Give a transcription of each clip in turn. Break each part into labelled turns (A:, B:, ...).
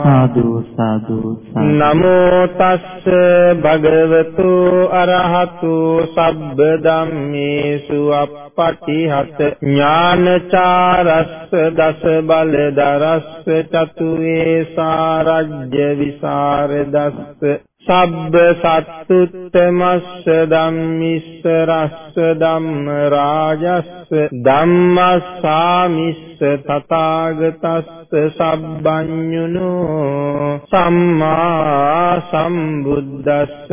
A: සාදු සාදු
B: නමෝ තස්ස භගවතු අරහතු සබ්බ ධම්මේසු අප්පටිහත ඥානචාරස්ස දස බල දරස්ස චතුවේ සාරජ්‍ය විසරදස්ස සබ්බ සත්තුත්තමස්ස ධම්මිස්ස රස්ස ධම්ම රාජස්ස ධම්මස්සාමිස්ස තථාගතස්ස සබ්බඤුනෝ සම්මා සම්බුද්දස්ස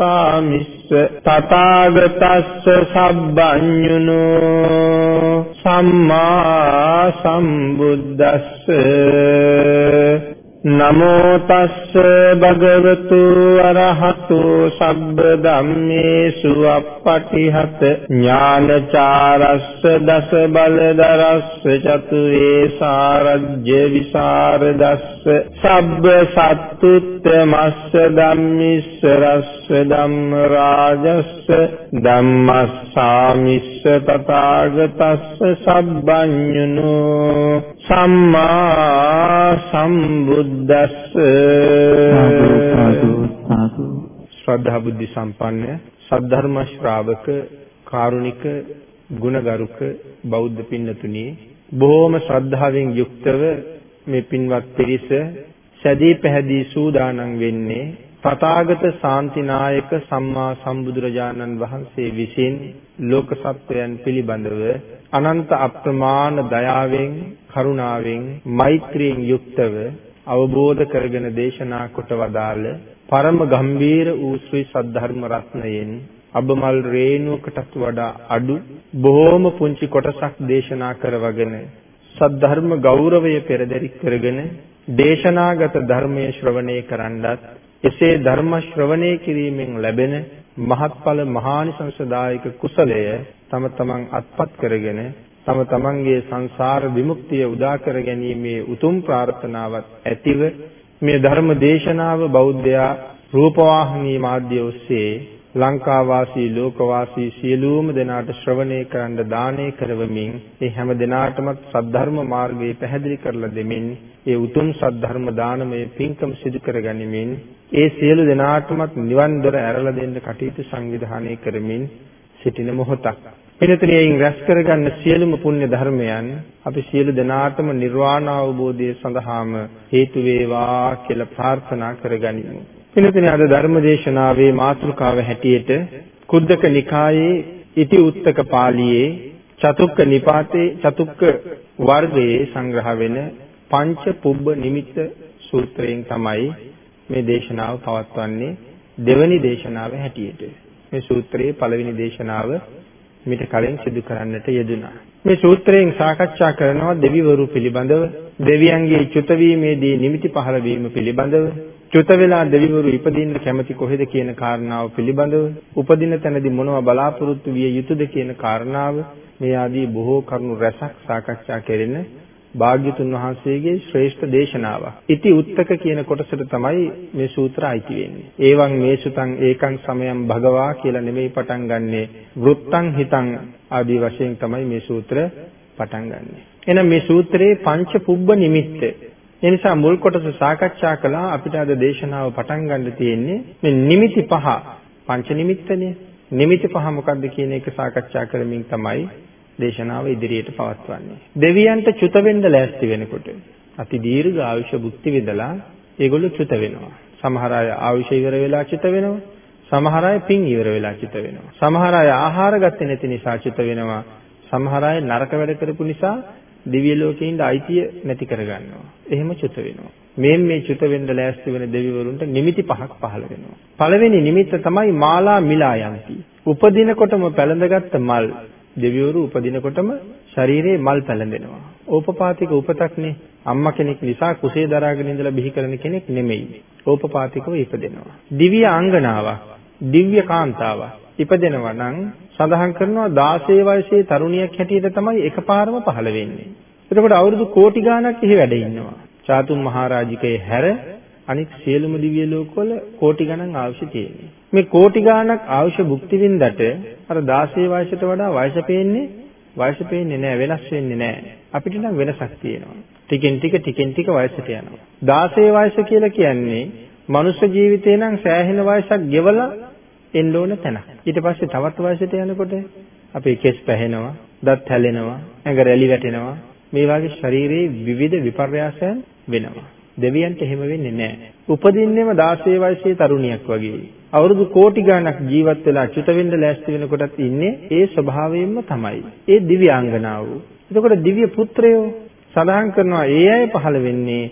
B: ධම්මස්සාමිස්ස තථාගතස්ස සබ්බඤුනෝ සම්මා සම්බුද්දස්ස නමෝ තස්ස භගවතු අරහතු සබ්බ ධම්මේසු අප්පටිහත ඥානචාරස්ස දස බලදරස්ස චතුවේ සාරජ්‍ය විසරදස්ස සබ්බ සත්තුත්තමස්ස ධම්මිස්ස රස්ස ධම්ම රාජස්ස ධම්මස්සාමිස්ස තථාගතස්ස සබ්බඤුනෝ සම්මා සම්බුද්දස්ස ශ්‍රද්ධා බුද්ධ සම්පන්න සද්ධර්ම ශ්‍රාවක කාරුණික ගුණගරුක බෞද්ධ පින්නතුනි බොහෝම ශ්‍රද්ධාවෙන් යුක්තව මේ පින්වත් පිරිස සැදී පැහැදී සූදානම් වෙන්නේ තථාගත ශාන්තිනායක සම්මා සම්බුදුරජාණන් වහන්සේ විසින් ලෝක සත්වයන් පිළිබඳව අනන්ත අප්‍රමාණ දයාවෙන් කරුණාවෙන් මෛත්‍රියෙන් යුක්තව අවබෝධ කරගෙන දේශනා කොට වදාළ පරම ගම්බීර වූ ශ්‍රී සද්ධර්ම රත්නයෙන් අබමල් රේණුවකටත් වඩා අඩු බොහෝම පුංචි කොටසක් දේශනා කරවගෙන සද්ධර්ම ගෞරවය පෙරදරි කරගෙන දේශනාගත ධර්මයේ ශ්‍රවණය කරන්නත් එසේ ධර්ම ශ්‍රවණය කිරීමෙන් ලැබෙන මහත්ඵල මහානිසංසදායක කුසලය තම තමන් අත්පත් කරගෙන තම තමන්ගේ සංසාර විමුක්තිය උදා කර ගැනීමේ උතුම් ප්‍රාර්ථනාවත් ඇතිව මේ ධර්ම දේශනාව බෞද්ධයා රූපවාහිනී මාධ්‍ය ඔස්සේ ලංකා වාසී ලෝක වාසී සියලුම දෙනාට ශ්‍රවණය කරන්න දානය කරවමින් ඒ හැම දිනාටම සද්ධර්ම මාර්ගය පැහැදිලි කරලා දෙමින් ඒ උතුම් සද්ධර්ම දානමය පින්කම් සිදු කරගනිමින් ඒ සියලු දෙනාටමත් නිවන් දොර ඇරලා දෙන්න කටයුතු සංවිධානය කරමින් සිටින මොහොතක්. එනතරියෙන් රැස් කරගන්න සියලුම පුණ්‍ය ධර්මයන් අපි සියලු දෙනාටම නිර්වාණ අවබෝධය සඳහාම හේතු වේවා කියලා ප්‍රාර්ථනා කරගනිමු. එනතරිය අද ධර්ම දේශනාවේ මාතෘකාව හැටියට කුද්දක නිකායේ ඉති උත්තක පාළියේ චතුක්ක නිපාතේ චතුක්ක වර්ගයේ සංග්‍රහ වෙන පංච පුබ්බ නිමිත්ත සූත්‍රයෙන් තමයි මේ දේශනාව පවත්වන්නේ දෙවැනි දේශනාව හැටියට. මේ සූත්‍රයේ පළවෙනි දේශනාව මිට කලින් සිදු කරන්නට යෙදුණා. මේ සූත්‍රයෙන් සාකච්ඡා කරනවා දෙවිවරු පිළිබඳව, දෙවියන්ගේ චුත වීමේදී නිමිති පහළ වීම පිළිබඳව, චුත වෙලා දෙවිවරු ඉපදින්න කැමති කොහෙද කියන කාරණාව පිළිබඳව, උපදින තැනදී මොනව බලාපොරොත්තු විය යුතුද කියන කාරණාව මේ ආදී බොහෝ කරුණු රැසක් සාකච්ඡා කෙරෙන භාග්‍යතුන් වහන්සේගේ ශ්‍රේෂ්ඨ දේශනාවක්. ඉති උත්තක කියන කොටසට තමයි මේ සූත්‍ර අයිති වෙන්නේ. ඒවන් මේසුතං ඒකං සමයං භගවා කියලා නෙමෙයි පටන් ගන්නෙ. වෘත්තං හිතං ආදී වශයෙන් තමයි මේ සූත්‍ර පටන් ගන්නෙ. එහෙනම් මේ සූත්‍රයේ පංච පුබ්බ නිමිත්ත. ඒ නිසා මුල් කොටස සාකච්ඡා කළා අපිට අද දේශනාව පටන් ගන්න තියෙන්නේ මේ නිමිති පහ. පංච නිමිත්තනේ. නිමිති පහ මොකක්ද කියන එක සාකච්ඡා කරමින් තමයි දේශනාව ඉදිරියට පවත්වන්නේ. දෙවියන්ට චුත වෙන්න ලෑස්ති වෙනකොට අති දීර්ඝ ආයුෂ භුක්ති විඳලා ඒගොල්ලෝ චුත වෙනවා. සමහර අය ආයුෂ ඉවර වෙලා චුත වෙනවා. සමහර අය පින් ඉවර වෙලා චුත වෙනවා. සමහර අය ආහාර ගත්තේ නැති නිසා චුත වෙනවා. සමහර අය නරක වැඩ කරපු නිසා දිව්‍ය ලෝකේ ඉඳ අයිතිය නැති කරගන්නවා. එහෙම චුත වෙනවා. මේ මේ චුත වෙන්න ලෑස්ති වෙන දෙවිවරුන්ට නිමිති පහක් පහළ වෙනවා. පළවෙනි නිමිත්ත තමයි මාලා මිලා යන්ති. උපදිනකොටම පැලඳගත්ත මල් දෙවිවරු උපදිනකොටම ශරීරයේ මල් පැලඳෙනවා. ඕපපාතික උපතක්නේ අම්මා කෙනෙක් නිසා කුසේ දරාගෙන ඉඳලා බිහි කරන කෙනෙක් නෙමෙයි. ඕපපාතිකව ඉපදෙනවා. දිව්‍ය අංගනාවක්, දිව්‍ය කාන්තාවක් ඉපදෙනවා නම් සඳහන් කරනවා 16 වයසේ තරුණියක් හැටියට තමයි එකපාරම පහළ වෙන්නේ. එතකොට අවුරුදු කෝටි ගාණක් එහි වැඩ ඉන්නවා. චාතුම් මහරජිකේ හැර අනිත් සියලුම දිව්‍ය ලෝකවල කෝටි ගණන් ආයුෂ තියෙනවා. මේ කෝටි ගාණක් ආයුෂ භුක්ති විඳට අර 16 වයසට වඩා වයස පේන්නේ වයස පේන්නේ නැහැ වෙනස් වෙන්නේ නැහැ. අපිට නම් වෙනසක් තියෙනවා. ටිකෙන් ටික ටිකෙන් ටික වයසට යනවා. 16 වයස කියලා කියන්නේ මනුෂ්‍ය ජීවිතේ නම් සෑහෙන වයසක් ගෙවලා එන්න ඕන තැන. ඊට පස්සේ තවත් වයසට යනකොට අපේ කෙස් පැහෙනවා, දත් හැලෙනවා, ඇඟ රැලි වැටෙනවා. මේ වගේ ශරීරයේ විවිධ විපර්යාසයන් වෙනවා. දෙවියන්ට එහෙම වෙන්නේ නැහැ. උපදින්නෙම 16 වයසේ තරුණියක් වගේ. අවුරුදු කෝටි ගණනක් ජීවත් වෙලා චුත වෙන්න ලෑස්ති වෙනකොටත් ඉන්නේ ඒ ස්වභාවයෙන්ම තමයි. ඒ දිව්‍යාංගනාව. එතකොට දිව්‍ය පුත්‍රයෝ සඳහන් කරනවා ඒ අය පහළ වෙන්නේ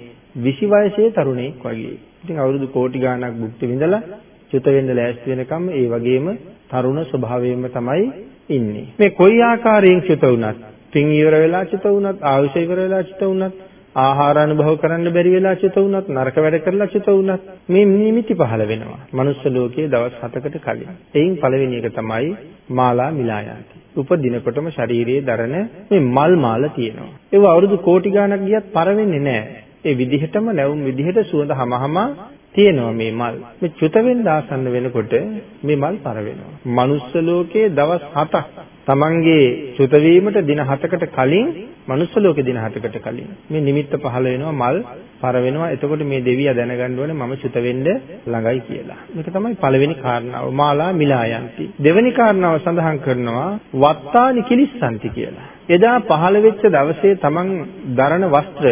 B: 20 වයසේ තරුණෙක් වගේ. ඉතින් අවුරුදු කෝටි ගණනක් භුක්ති විඳලා චුත වෙන්න ලෑස්ති වෙනකම් ඒ වගේම තරුණ ස්වභාවයෙන්ම තමයි ඉන්නේ. මේ කොයි ආකාරයෙන් චුත වුණත්, පින් ඉවර වෙලා චුත වුණත්, ආයුෂ ඉවර වෙලා චුත වුණත්, ආහාර අනුභව කරන්න බැරි වෙලා චුත වුණත්, නරක වැඩ කරලා චුත වුණත් මේ නිමිති පහළ වෙනවා. මනුස්ස ලෝකයේ දවස් 7කට කලින්. එයින් පළවෙනි එක තමයි මාලා මිලායන්ති. උපදිනකොටම ශරීරයේ දරන මේ මල් මාල තියෙනවා. ඒව අවුරුදු කෝටි ගාණක් ගියත් පර වෙන්නේ නැහැ. ඒ විදිහටම නැවුම් විදිහට සුවඳ හමහම තියෙනවා මේ මල්. මේ චුත වෙන්න ආසන්න වෙනකොට මේ මල් පර වෙනවා. මනුස්ස ලෝකයේ දවස් 7ක් තමන්ගේ චුත වීමට දින 7කට කලින් මනුස්ස ලෝකේ දින 7කට කලින් මේ නිමිත්ත පහළ වෙනවා මල් පර වෙනවා. එතකොට මේ දෙවියා දැනගන්න ඕනේ මම චුත වෙන්න ළඟයි කියලා. මේක තමයි පළවෙනි කාරණාව. මාලා මිලායන්ති. දෙවෙනි කාරණාව සඳහන් කරනවා වත්තානි කිලිස්සන්ති කියලා. එදා පහළ වෙච්ච දවසේ තමන් දරන වස්ත්‍ර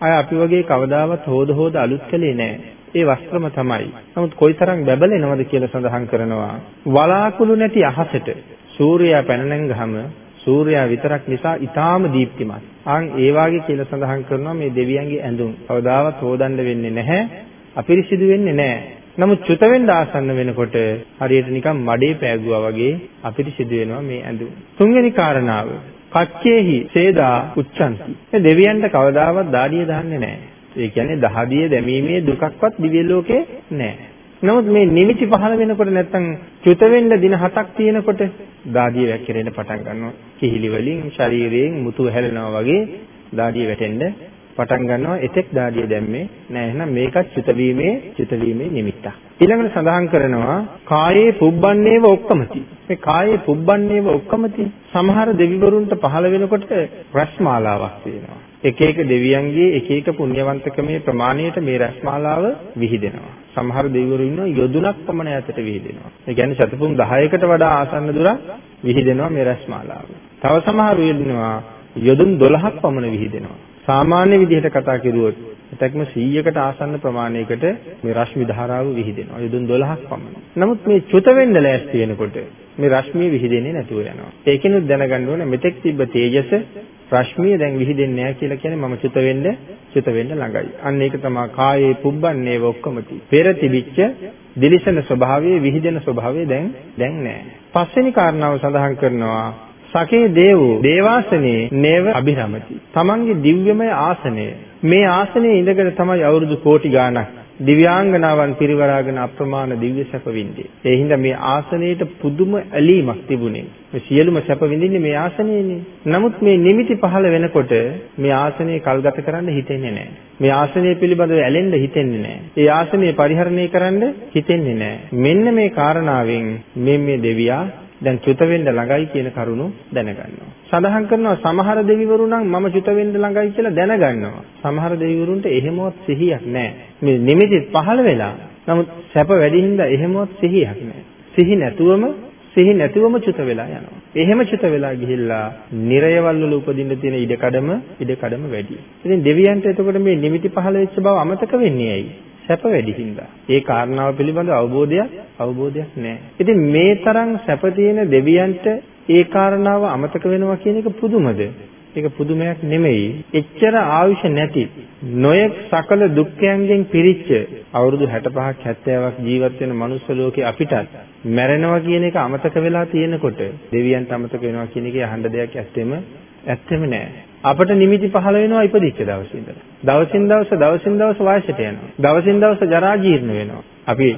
B: අය අපි වගේ කවදාවත් හොද හොද අලුත් කළේ නැහැ. ඒ වස්ත්‍රම තමයි. නමුත් කොයිතරම් බැබලෙනවද කියලා සඳහන් කරනවා. වලාකුළු නැති අහසට සූර්යයා පැන නැංගහම සූර්යයා විතරක් නිසා ඊටාම දීප්තිමත්. ආන් ඒ වාගේ කියලා සඳහන් කරනවා මේ දෙවියන්ගේ ඇඳුම්. කවදාවත් හොදන්න වෙන්නේ නැහැ. අපිරිසිදු වෙන්නේ නැහැ. නමුත් චුත වෙන්න ආසන්න වෙනකොට හරියට නිකන් මඩේ පෑගුවා වගේ අපිරිසිදු වෙනවා මේ ඇඳුම්. තුන්වෙනි කාරණාව කච්චේහි සේදා උච්චන්ති. මේ දෙවියන්ට කවදාවත් දාඩිය දාන්නේ නැහැ. ඒ කියන්නේ දහදිය දැමීමේ දුකක්වත් දිව්‍ය ලෝකේ නැහැ. නමුත් මේ නිමිති පහළ වෙනකොට නැත්තම් චුත වෙන්න දින හතක් තියෙනකොට දාඩිය වැක්කිරෙන්න පටන් ගන්නවා. කිහිලි වලින් ශරීරයෙන් මුතු හැලෙනවා වගේ දාඩිය වැටෙන්න පටන් ගන්නවා. එතෙක් දාඩිය දැම්මේ නෑ. එහෙනම් මේකත් චුත වීමේ චුත වීමේ නිමිත්තක්. ඊළඟට සඳහන් කරනවා කායේ පුබ්බන්නේව ඔක්කමති. මේ කායේ පුබ්බන්නේව ඔක්කමති. සමහර දෙවිවරුන්ට පහළ වෙනකොට රස්මාලාවක් තියෙනවා. එක එක දෙවියන්ගේ එක එක පුණ්‍යවන්තකමේ ප්‍රමාණයට මේ රැස්මාලාව විහිදෙනවා. සමහර දෙවිවරු ඉන්නවා යොදුනක් පමණ ඈතට විහිදෙනවා. ඒ කියන්නේ සතපුම් 10කට වඩා ආසන්න දුරක් විහිදෙනවා මේ රැස්මාලාව. තව සමහරු ඉන්නවා යොදුන් 12ක් පමණ විහිදෙනවා. සාමාන්‍ය විදිහට කතා කරුවොත් එතක්ම 100කට ආසන්න ප්‍රමාණයකට මේ රශ්මි ධාරාව විහිදෙනවා. යොදුන් 12ක් පමණ. නමුත් මේ චුත වෙන්න ලෑස්ති වෙනකොට මේ රශ්මිය විහිදෙන්නේ නැතුව යනවා. ඒකිනුත් දැනගන්න ඕනේ මෙතෙක් තිබ්බ තේජස රශ්මිය දැන් විහිදෙන්නේ නැහැ කියලා කියන්නේ මම චුත වෙන්න චුත වෙන්න ළඟයි. අන්න ඒක තමයි කායේ පුබ්බන්නේ ඔක්කොමති. පෙර තිබිච්ච දිලිසෙන ස්වභාවයේ විහිදෙන ස්වභාවය දැන් දැන් නැහැ. පස්වෙනි කාරණාව සඳහන් කරනවා සකේ දේවෝ දේවාසනේ නේව අභිරමති. තමන්ගේ දිව්‍යමය ආසනය මේ ආසනයේ ඉඳගෙන තමයි අවුරුදු කෝටි ගාණක් දිව්‍යාංගනාවන් පිරිවරාගෙන අප්‍රමාණ දිව්‍ය සැප විඳේ. ඒ හින්දා මේ ආසනයේට පුදුම ඇලීමක් තිබුණේ. මේ සියලුම සැප විඳින්නේ මේ ආසනයේනේ. නමුත් මේ නිමිති පහළ වෙනකොට මේ ආසනයේ කල්ගත කරන්න හිතෙන්නේ නැහැ. මේ ආසනය පිළිබඳව ඇලෙන්න හිතෙන්නේ නැහැ. ඒ ආසනය පරිහරණය කරන්න හිතෙන්නේ නැහැ. මෙන්න මේ කාරණාවෙන් මේ මේ දෙවියා දැන් චුත වෙන්න ළඟයි කියන කරුණු දැනගන්නවා. සඳහන් කරනවා සමහර දෙවිවරු නම් මම චුත වෙන්න ළඟයි කියලා දැනගන්නවා. සමහර දෙවිවරුන්ට එහෙමවත් සිහියක් නැහැ. මේ නිමිති පහළ වෙලා නමුත් සැප වැඩි හින්දා එහෙමවත් සිහියක් නැහැ. සිහි නැතුවම සිහි නැතුවම චුත වෙලා යනවා. එහෙම චුත වෙලා ගිහිල්ලා නිරයවල් වල උපදින්න තියෙන ඉඩකඩම ඉඩකඩම වැඩි. ඉතින් දෙවියන්ට එතකොට මේ නිමිති පහළ වෙච්ච බව අමතක වෙන්නේ ඇයි? සැප වැඩි හින්දා. ඒ කාරණාව පිළිබඳ අවබෝධයක් අවබෝධයක් නැහැ. ඉතින් මේ තරම් සැප තියෙන දෙවියන්ට ඒ කාරණාව අමතක වෙනවා කියන එක පුදුමද? ඒක පුදුමයක් නෙමෙයි. එච්චර ආයුෂ නැති නොයෙක් සකල දුක්ඛයන්ගෙන් පිරිච්ච අවුරුදු 65ක් 70ක් ජීවත් වෙන මනුස්ස ලෝකේ අපිටත් මැරෙනවා කියන එක අමතක වෙලා තියෙනකොට දෙවියන්ට අමතක වෙනවා කියන එකේ අහන්න දෙයක් ඇත්තෙම ඇත්තෙම නෑ. අපට නිමිති පහළ වෙනවා ඉපදිච්ච දවසේ ඉඳලා. දවසින් දවස දවසින් දවස වයසට යනවා. දවසින් දවස ජරා ජීර්ණ වෙනවා. අපි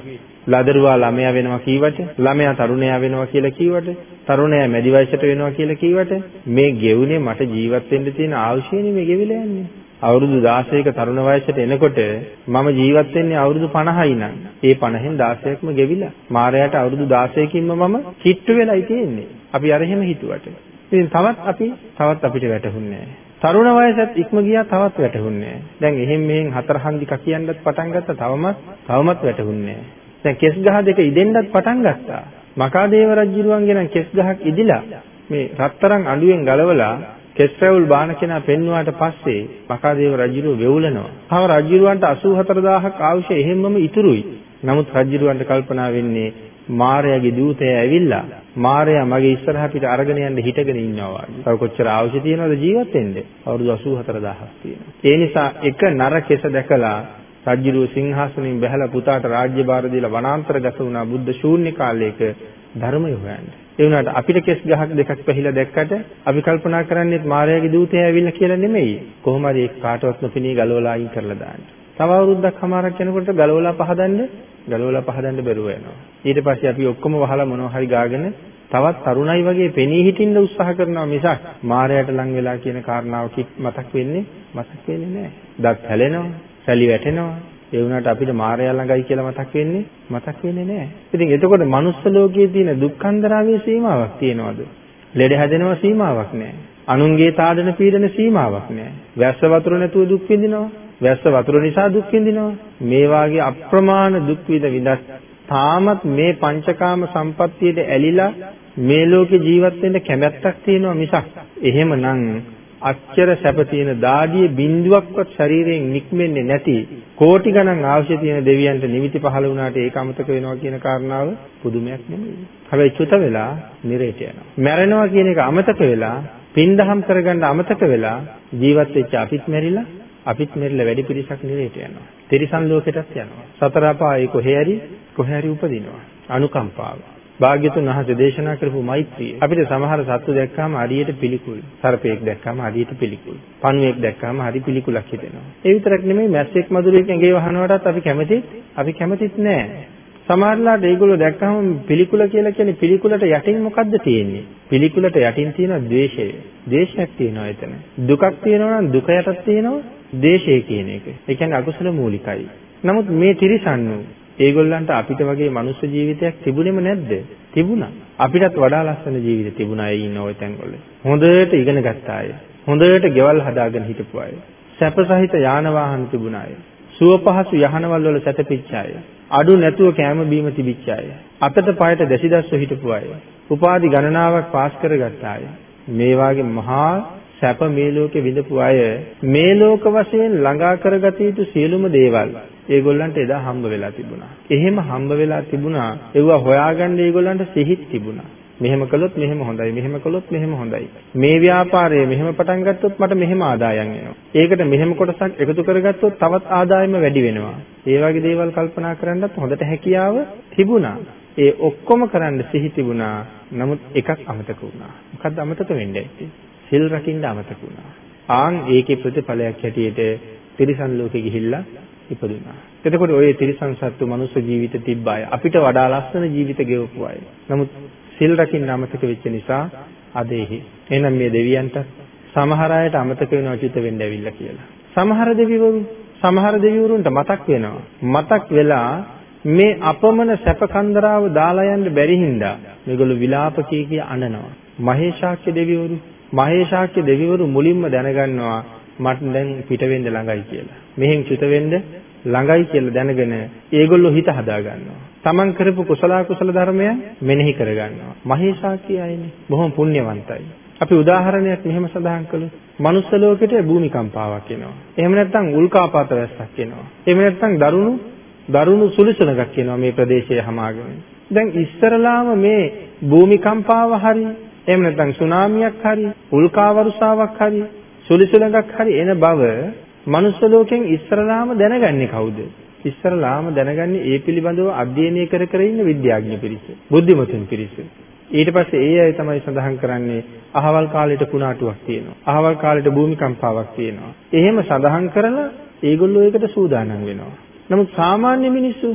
B: ලදරුවා ළමයා වෙනවා කීවට, ළමයා තරුණයා වෙනවා කියලා කීවට, තරුණයා මැදි වයසට වෙනවා කියලා කීවට මේ ගෙවුනේ මට ජීවත් වෙන්න තියෙන ආයුෂයනේ මේ ගෙවිලා යන්නේ. අවුරුදු 16ක තරුණ වයසට එනකොට මම ජීවත් වෙන්නේ අවුරුදු 50යි නම් ඒ 50න් 16ක්ම ගෙවිලා මාරයාට අවුරුදු 16කින්ම මම කිට්ටු වෙලයි තියෙන්නේ. අපි අර එහෙම හිතුවට. ඉතින් තවත් අපි තවත් අපිට වැටහුන්නේ තරුණ වයසත් ඉක්ම ගියා තවත් වැටහුන්නේ දැන් එහෙන් මෙහෙන් හතර හන්දි කකියන්නත් පටන් ගත්තා තවමත් තවමත් වැටහුන්නේ දැන් කෙස් ගහ දෙක ඉදෙන්නත් පටන් ගත්තා මකාදේව රජුරුවන්ගේ නම් කෙස් ගහක් ඉදිලා මේ රත්තරන් අඬුවෙන් ගලවලා කෙස් රැවුල් බාන කෙනා පෙන්වුවාට පස්සේ මකාදේව රජුරුව වෙවුලනවා. තව රජුරුවන්ට 84000ක් ආයුෂ එහෙම්මම ඉතුරුයි. නමුත් රජුරුවන්ට කල්පනා වෙන්නේ මාර්යාගේ දූතය ඇවිල්ලා මාර්යා මගේ ඉස්සරහ පිට අරගෙන යන්න හිටගෙන ඉන්නවා වගේ. තව කොච්චර අවශ්‍ය තියෙනවද ජීවත් වෙන්න? අවුරුදු 84000ක් තියෙනවා. ඒ නිසා එක නර කෙස දැකලා රජුරුව සිංහාසනෙන් බැහැලා පුතාට රාජ්‍ය භාර දීලා වනාන්තරගත වුණා බුද්ධ ශූන්‍ය කාලයක ධර්මය හොයන්නේ. ඒ වුණාට අපිට කෙස් ගහක් දෙකක් පැහිලා දැක්කට අපි කල්පනා කරන්නේ මායාවේ දූතය ඇවිල්ලා කියලා නෙමෙයි. කොහොම හරි ඒක කාටවත් නොපෙනී ගලවලා අයින් කරලා දාන්න. තව අවුරුද්දක් හමාරක් යනකොට ගලවලා පහදන්න ගලවලා පහදන්න බැරුව යනවා. ඊට පස්සේ අපි ඔක්කොම වහලා මොනවා හරි ගාගෙන තවත් තරුණයි වගේ පෙනී හිටින්න උත්සාහ කරනවා මිසක් මායයට ලං වෙලා කියන කාරණාව මතක් වෙන්නේ මතක් වෙන්නේ නැහැ. දත් හැලෙනවා, සැලි වැටෙනවා, ඒ වුණාට අපිට මායя ළඟයි කියලා මතක් වෙන්නේ මතක් වෙන්නේ නැහැ. ඉතින් එතකොට මනුස්ස ලෝකයේ තියෙන දුක්ඛන්දරාවේ සීමාවක් තියනවාද? ලෙඩ හැදෙනවා සීමාවක් නැහැ. අනුන්ගේ තාඩන පීඩන සීමාවක් නැහැ. වැස්ස වතුර නැතුව දුක් විඳිනවා. වැස්ස වතුර නිසා දුක් විඳිනවා. මේ වාගේ අප්‍රමාණ දුක් විඳ විඳත් තාමත් මේ පංචකාම සම්පත්තියට ඇලිලා මේ ලෝකේ ජීවත් වෙන්න කැමැත්තක් තියෙනවා මිසක් එහෙමනම් අච්චර සැප තියෙන දාඩිය බිඳුවක්වත් ශරීරයෙන් නික්මෙන්නේ නැති කෝටි ගණන් අවශ්‍ය තියෙන දෙවියන්ට නිමිති පහළ වුණාට ඒක අමතක වෙනවා කියන කාරණාව පුදුමයක් නෙමෙයි. හැබැයි චුත වෙලා නිරේට යනවා. මැරෙනවා කියන එක අමතක වෙලා පින්දහම් කරගන්න අමතක වෙලා ජීවත් වෙච්ච අපිත් මැරිලා අපිත් මැරිලා වැඩි පිරිසක් නිරේට යනවා. තිරිසන් ලෝකෙටත් යනවා. සතර අපායේ කොහේ හරි කොහේ හරි උපදිනවා. අනුකම්පාව. භාග්‍යතුන් වහන්සේ දේශනා කරපු මෛත්‍රිය. අපිට සමහර සත්තු දැක්කම හරියට පිළිකුල්. සර්පයෙක් දැක්කම හරියට පිළිකුල්. පණුවෙක් දැක්කම හරි පිළිකුලක් හිතෙනවා. ඒ විතරක් නෙමෙයි මැස්සෙක් මදුරෙක් ඇඟේ වහනවටත් අපි කැමතිත් අපි කැමතිත් නෑ. සමහරලාට ඒගොල්ලෝ දැක්කම පිළිකුල කියලා කියන්නේ පිළිකුලට යටින් මොකද්ද තියෙන්නේ? පිළිකුලට යටින් තියෙන ද්වේෂය. ද්වේෂයක් තියෙනවා එතන. දුකක් තියෙනවා නම් දුක යටත් තියෙනවා ද්වේෂය කියන එක. ඒ කියන්නේ අකුසල මූලිකයි. නමුත් මේ තිරිසන්නු ඒගොල්ලන්ට අපිට වගේ මනුස්ස ජීවිතයක් තිබුණෙම නැද්ද? තිබුණා. අපිටත් වඩා ලස්සන ජීවිත තිබුණා ඒ ඉන්න ওই තැන්වල. හොඳට ඉගෙන ගත්ත අය. හොඳට ගෙවල් හදාගෙන හිටපු අය. සැප සහිත යාන වාහන තිබුණ අය. සුව පහසු යහනවල් වල සැතපෙච්ච අය. අඩු නැතුව කෑම බීම තිබිච්ච අය. අතට පයට දැසිදස්ව හිටපු අය. උපාධි ගණනාවක් පාස් කරගත්ත අය. මේ වාගේ මහා සැප මේ ලෝකේ විඳපු අය මේ ලෝක වශයෙන් ළඟා කරගත යුතු සියලුම දේවල් ඒගොල්ලන්ට එදා හම්බ වෙලා තිබුණා. එහෙම හම්බ වෙලා තිබුණා. ඒවා හොයාගන්න ඒගොල්ලන්ට සිහිත් තිබුණා. මෙහෙම කළොත් මෙහෙම හොඳයි මෙහෙම කළොත් මෙහෙම හොඳයි. මේ ව්‍යාපාරය මෙහෙම පටන් ගත්තොත් මට මෙහෙම ආදායම් එනවා. ඒකට මෙහෙම කොටසක් එකතු කරගත්තොත් තවත් ආදායම වැඩි වෙනවා. ඒ වගේ දේවල් කල්පනා කරන්නත් හොඳට හැකියාව තිබුණා. ඒ ඔක්කොම කරන්න සිහි තිබුණා. නමුත් එකක් අමතක වුණා. මොකද්ද අමතක වෙන්නේ? සිල් රකින්න අමතක වුණා. ආන් ඒකේ ප්‍රතිඵලයක් හැටියට තිරිසන් ලෝකෙ ගිහිල්ලා ඉපදුනා. එතකොට ඔය තිරිසන් සත්තු මනුස්ස ජීවිත තිබ්බ අය අපිට වඩා ලස්සන ජීවිත ගෙවපු අය. නමුත් සිල් රකින්න අමතක වෙච්ච නිසා අද එහි. එහෙනම් මේ දෙවියන්ට සමහර අයට අමතක වෙනවා චිත වෙන්න ඇවිල්ලා කියලා. සමහර දෙවිවරු සමහර දෙවිවරුන්ට මතක් වෙනවා. මතක් වෙලා මේ අපමණ සැප කන්දරාව දාලා යන්න බැරි හින්දා මේගොල්ලෝ විලාප කී කිය අඬනවා. මහේශාක්‍ය දෙවිවරු මහේශාක්‍ය දෙවිවරු මුලින්ම දැනගන්නවා මට දැන් පිට වෙන්න ළඟයි කියලා. මෙහෙන් චුත වෙන්න ළඟයි කියලා දැනගෙන ඒගොල්ලෝ හිත හදා ගන්නවා. තමන් කරපු කුසල කුසල ධර්මය මෙනෙහි කර ගන්නවා. මහේශාක්‍ය අයනේ. බොහොම පුණ්‍යවන්තයි. අපි උදාහරණයක් මෙහෙම සඳහන් කළොත් මනුස්ස ලෝකෙට භූමිකම්පාවක් එනවා. එහෙම නැත්නම් උල්කාපාත වැස්සක් එනවා. එහෙම නැත්නම් දරුණු දරුණු සුළුසුලකක් එනවා මේ ප්‍රදේශයේ හමාගෙන. දැන් ඉස්සරලාම මේ භූමිකම්පාව හරි එහෙම නැත්නම් සුනාමියක් හරි උල්කාවරුසාවක් හරි සුළුසුලකක් හරි එන බව මනුස්ස ලෝකෙන් ඉස්සරලාම දැනගන්නේ කවුද? ඉස්සරලාම දැනගන්නේ ඒ පිළිබඳව අධ්‍යයනය කර කර ඉන්න විද්‍යාඥ පිරිස. බුද්ධිමතුන් පිරිස. ඊට පස්සේ ඒ අය තමයි සඳහන් කරන්නේ අහවල් කාලෙට කුණාටුවක් තියෙනවා. අහවල් කාලෙට භූමිකම්පාවක් තියෙනවා. එහෙම සඳහන් කරලා ඒගොල්ලෝ ඒකට සූදානම් වෙනවා. නමුත් සාමාන්‍ය මිනිස්සු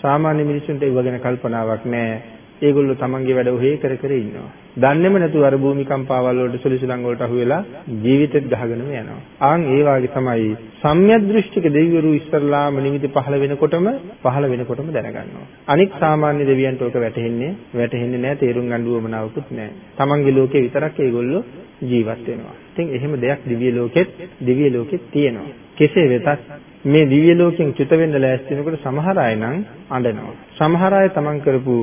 B: සාමාන්‍ය මිනිස්සුන්ට ඒව ගැන කල්පනාවක් නැහැ. ඒගොල්ලෝ තමන්ගේ වැඩ ඔහේ කර කර ඉන්නවා. දන්නේම නැතුව අර භූමිකම්පාවල් වලට සුලිසුලංග වලට අහු වෙලා ජීවිතෙත් ගහගෙනම යනවා. ආන් ඒ වාගේ තමයි සම්‍යද්දෘෂ්ටික දෙවිවරු ඉස්සරලාම නිමිති පහළ වෙනකොටම පහළ වෙනකොටම දැනගන්නවා. අනික් සාමාන්‍ය දෙවියන්ට ඕක වැටහෙන්නේ වැටහෙන්නේ නැහැ තේරුම් ගන්න උවමනාවකුත් නැහැ. තමන්ගේ ලෝකේ විතරක් ඒගොල්ලෝ ජීවත් වෙනවා. ඉතින් එහෙම දෙයක් දිව්‍ය ලෝකෙත් දිව්‍ය ලෝකෙත් තියෙනවා. කෙසේ වෙතත් මේ දිව්‍ය ලෝකෙන් චුත වෙන්න ලෑස්ති වෙනකොට සමහර අය නම් අඬනවා. සමහර අය තමන් කරපු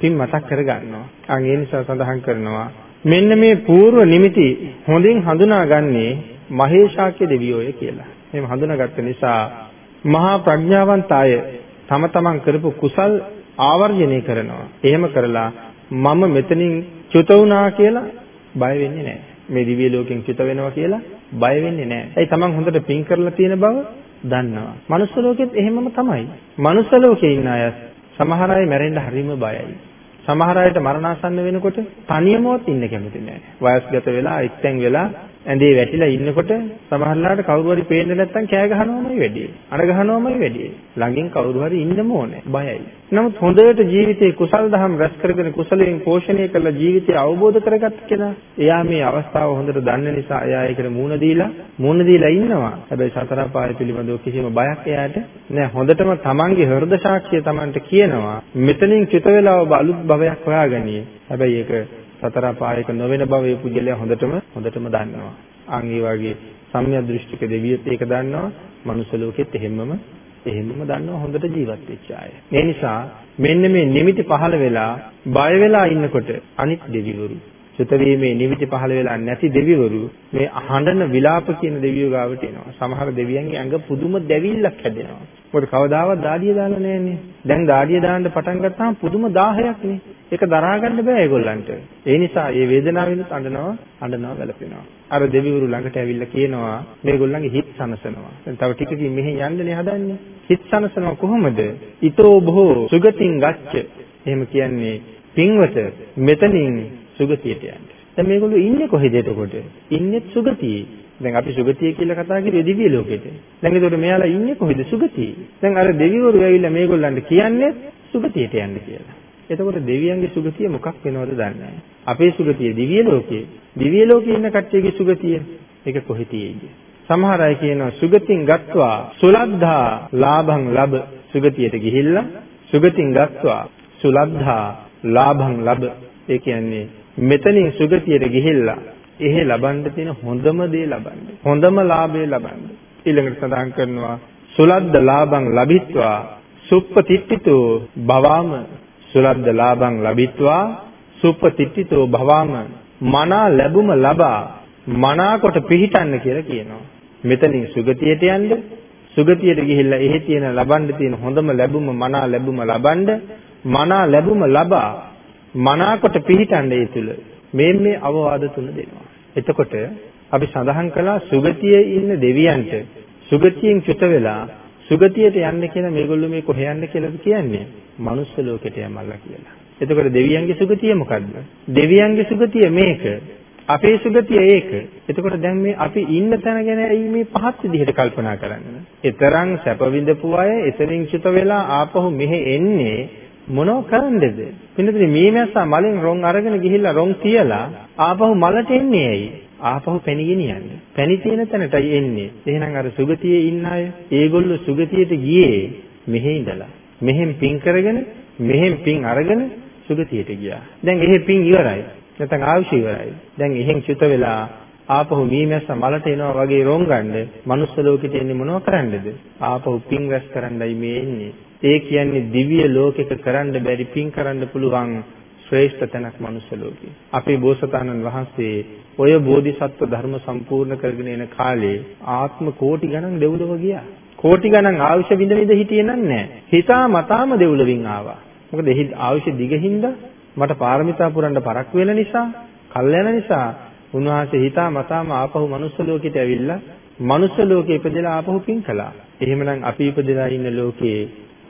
B: පින් මතක් කරගන්නවා. අන් ඒ නිසා සඳහන් කරනවා මෙන්න මේ పూర్ව නිමිති හොඳින් හඳුනාගන්නේ මහේශාක්‍ය දෙවියෝය කියලා. එහෙම හඳුනාගත්ත නිසා මහා ප්‍රඥාවන්ත අය තම තමන් කරපු කුසල් ආවර්ජනය කරනවා. එහෙම කරලා මම මෙතනින් චුත වුණා කියලා බය වෙන්නේ නැහැ. මේ දිව්‍ය ලෝකෙන් චුත වෙනවා කියලා බය වෙන්නේ නැහැ. ඒ තමන් හොඳට පින් කරලා තියෙන බව දන්නවා. මනුස්ස ලෝකෙත් එහෙමම තමයි. මනුස්ස ලෝකේ ඉන්න අය සමහර අය මැරෙන්න හරිම බයයි. සමහර අයට මරණාසන්න වෙනකොට තනියමවත් ඉන්න කැමති නැහැ. වයස්ගත වෙලා එක්තෙන් වෙලා ඇඳේ වැටිලා ඉන්නකොට සමහරලාට කවුරු හරි පේන්නේ නැත්නම් කෑ ගහනවමයි වැඩි. අර ගහනවමයි වැඩි. ළඟින් කවුරු හරි ඉන්නම ඕනේ. බයයි. නමුත් හොඳට ජීවිතේ කුසල් දහම් රැස් කරගෙන කුසලයෙන් පෝෂණය කරලා ජීවිතය අවබෝධ කරගත්ත කෙනා එයා මේ අවස්ථාව හොඳට දන්න නිසා එයා ඒකට මූණ දීලා මූණ දීලා ඉන්නවා. හැබැයි සතර පාය පිළිබඳව කිසිම බයක් එයාට නෑ. හොඳටම තමන්ගේ හෘද සාක්ෂිය තමන්ට කියනවා. මෙතනින් චිත වෙලා ඔබ අලුත් භවයක් හොයාගනී. හැබැයි ඒක සතර පායක නොවන බව ඒ පුජ්‍යලයා හොඳටම හොඳටම දන්නවා. අන් ඒ වගේ සම්‍යක් දෘෂ්ටික දෙවියත් ඒක දන්නවා. මනුස්ස ලෝකෙත් එහෙමම එහෙමම දන්නවා හොඳට ජීවත් වෙච්ච අය. ඒ නිසා මෙන්න මේ නිමිති පහළ වෙලා බය වෙලා ඉන්නකොට අනිත් දෙවිවරු චුත වීමේ නිමිති පහළ වෙලා නැති දෙවිවරු මේ හඬන විලාප කියන දෙවියෝ ගාවට එනවා. සමහර දෙවියන්ගේ ඇඟ පුදුම දැවිල්ලක් හැදෙනවා. මොකද කවදාවත් දාඩිය දාලා නැන්නේ. දැන් දාඩිය දාන්න පටන් ගත්තාම පුදුම 1000ක් නේ. ඒක දරා ගන්න බෑ ඒගොල්ලන්ට. ඒ නිසා මේ වේදනාවෙනුත් අඬනවා, අඬනවා වැළපෙනවා. අර දෙවිවරු ළඟට ඇවිල්ලා කියනවා මේගොල්ලන්ගේ හිත් සනසනවා. දැන් තව ටිකකින් මෙහෙන් යන්නනේ හදන්නේ. හිත් සනසනවා කොහොමද? ඊතෝ බොහෝ සුගතින් ගච්ඡ. එහෙම කියන්නේ පින්වත මෙතනින් සුගතියට යන්න. දැන් මේගොල්ලෝ ඉන්නේ කොහෙද එතකොට? ඉන්නේ සුගතියේ. දැන් අපි සුගතිය කියලා කතා කරේ දිව්‍ය ලෝකෙට. දැන් ඒතකොට මෙයාලා ඉන්නේ කොහෙද සුගතියේ? දැන් අර දෙවිවරු ඇවිල්ලා මේගොල්ලන්ට කියන්නේ සුගතියට යන්න කියලා. එතකොට දෙවියන්ගේ සුගතිය මොකක් වෙනවද දන්නේ අපේ සුගතිය දිව්‍ය ලෝකයේ. දිව්‍ය ලෝකයේ ඉන්න කට්ටියගේ සුගතිය ඒක කොහෙ තියෙයිද? සමහර අය කියනවා සුගතින් ගත්වා සුලද්ධා ලාභං ලබ සුගතියට ගිහිල්ලා සුගතින් ගත්වා සුලද්ධා ලාභං ලබ ඒ කියන්නේ මෙතනින් සුගතියට ගිහිල්ලා එහෙ ලබන්න තියෙන හොඳම දේ ලබන්න. හොඳම ලාභය ලබන්න. ඊළඟට සඳහන් කරනවා සුලද්ද ලාභං ලබිත්වා සුප්පතිට්ඨිතෝ භවාම සුලද්ද ලාභං ලබිත්වා සුප්පතිට්ඨිතෝ භවාම මනා ලැබුම ලබා මනාකොට පිහිටන්න කියලා කියනවා. මෙතනින් සුගතියට යන්න සුගතියට ගිහිල්ලා එහෙ තියෙන ලබන්න තියෙන හොඳම ලැබුම මනා ලැබුම ලබන්න මනා ලැබුම ලබා මනාකොට පිහිටන්න ඒ තුල මේ මේ අවවාද තුන දෙනවා. එතකොට අපි සඳහන් කළා සුගතියේ ඉන්න දෙවියන්ට සුගතියෙන් චුත වෙලා සුගතියට යන්න කියලා මේගොල්ලෝ මේ කොහෙ යන්න කියලාද කියන්නේ? මනුස්ස ලෝකෙට යමල්ලා කියලා. එතකොට දෙවියන්ගේ සුගතිය මොකද්ද? දෙවියන්ගේ සුගතිය මේක. අපේ සුගතිය ඒක. එතකොට දැන් මේ අපි ඉන්න තැන ගැන ඇයි මේ පහත් විදිහට කල්පනා කරන්නේ? ඒතරම් සැප විඳපු අය එතනින් චුත වෙලා ආපහු මෙහෙ එන්නේ මොනව කරන්නේද? පින්නතුනි මේ මැස්සා මලෙන් රොන් අරගෙන ගිහිල්ලා රොන් තියලා ආපහු මලට එන්නේ ඇයි? ආපහු පැණි ගෙනියන්නේ. පැණි තියෙන තැනටයි එන්නේ. එහෙනම් අර සුගතියේ ඉන්න අය ඒගොල්ලෝ සුගතියට ගියේ මෙහෙ ඉඳලා. මෙහෙන් පින් කරගෙන මෙහෙන් පින් අරගෙන සුගතියට ගියා. දැන් එහෙ පින් ඉවරයි. නැත්නම් ආයුෂ ඉවරයි. දැන් එහෙන් චුත වෙලා ආපහු මීමැස්ස මලට එනවා වගේ රෝංගන්න මනුස්ස ලෝකෙට එන්නේ මොනව කරන්නද? ආපහු පින් රැස් කරන්නයි මේ එන්නේ. ඒ කියන්නේ දිව්‍ය ලෝකෙක කරන්න බැරි පින් කරන්න පුළුවන් ශ්‍රේෂ්ඨ තැනක් මනුස්ස ලෝකේ. අපේ බෝසතාණන් වහන්සේ ඔය බෝධිසත්ව ධර්ම සම්පූර්ණ කරගෙන එන කාලේ ආත්ම කෝටි ගණන් දෙව්ලොව ගියා. කෝටි ගණන් ආයුෂ විඳ විඳ හිටියේ නෑ. හිතා මතාම දෙව්ලොවින් ආවා. මොකද එහි ආයුෂ දිගින්ද මට පාරමිතා පුරන්න පරක් වෙන නිසා, කල් යන නිසා උන්වහන්සේ හිතා මතාම ආපහු මනුස්ස ලෝකෙට ඇවිල්ලා මනුස්ස ලෝකේ ඉපදලා ආපහු පින් කළා. එහෙමනම් අපි ඉපදලා ඉන්න ලෝකේ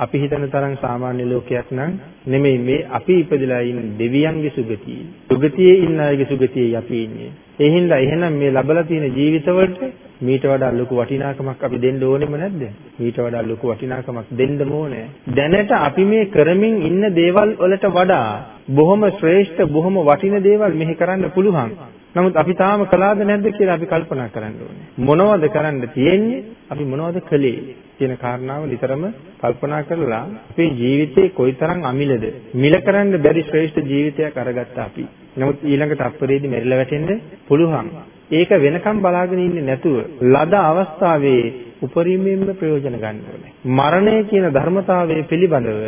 B: අපි හිතන තරම් සාමාන්‍ය ලෝකයක් නම් නෙමෙයි මේ අපි ඉපදලා ඉන්න දෙවියන්ගේ සුගතිය. සුගතියේ ඉන්න අයගේ සුගතියේ අපි ඉන්නේ. ඒ හින්දා එහෙනම් මේ ලබලා තියෙන ජීවිතවලට මීට වඩා ලොකු වටිනාකමක් අපි දෙන්න ඕනෙම නැද්ද? මීට වඩා ලොකු වටිනාකමක් දෙන්න ඕනේ. දැනට අපි මේ කරමින් ඉන්න දේවල් වලට වඩා බොහොම ශ්‍රේෂ්ඨ බොහොම වටින දේවල් මෙහි කරන්න පුළුවන්. නමුත් අපි තාම කළාද නැද්ද කියලා අපි කල්පනා කරන්න ඕනේ. මොනවද කරන්න තියෙන්නේ? අපි මොනවද කළේ? කියන කාරණාව නිතරම කල්පනා කරලා අපේ ජීවිතේ කොයිතරම් අමිලද? මිල කරන්න බැරි ශ්‍රේෂ්ඨ ජීවිතයක් අරගත්තා අපි. නමුත් ඊළඟ තත්පරේදී මෙරිලා වැටෙන්න පුළුවන්. ඒක වෙනකම් බලාගෙන ඉන්නේ නැතුව ලද අවස්ථාවේ උපරිමයෙන්ම ප්‍රයෝජන ගන්න ඕනේ. මරණය කියන ධර්මතාවය පිළිබඳව